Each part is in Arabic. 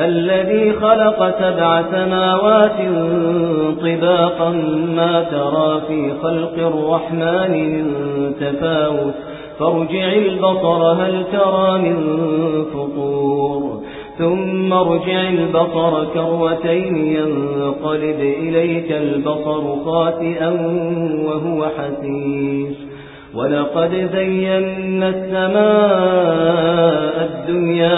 الذي خلق سبع سماوات طباقا ما ترى في خلق الرحمن من تفاوت. فارجع البصر هل ترى من فطور. ثم ارجع البصر كروتين ينقلب إليك البصر خاسئا وهو حسير. ولقد زينا السماء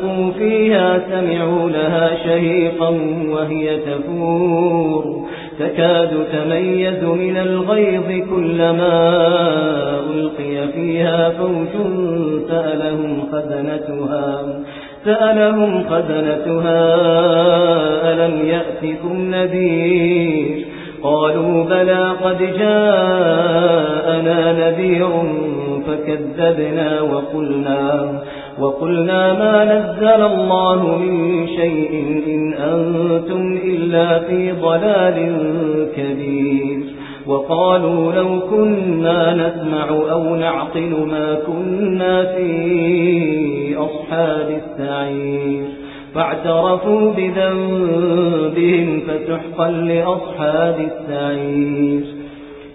ألقوا فيها سمعوا لها شهيقا وهي تفور. تكاد تميز من الغيظ كلما ألقي فيها فوج سألهم خزنتها. سألهم خزنتها ألم يأتكم نذير؟ قالوا بلى قد جاءنا نذير فكذبنا وقلنا وقلنا ما نزل الله من شيء إن أنتم إلا في ضلال كبير وقالوا لو كنا نسمع أو نعقل ما كنا في أصحاب السعير فاعترفوا بذنبهم فسحقا لأصحاب السعير